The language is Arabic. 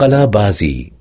قلابازي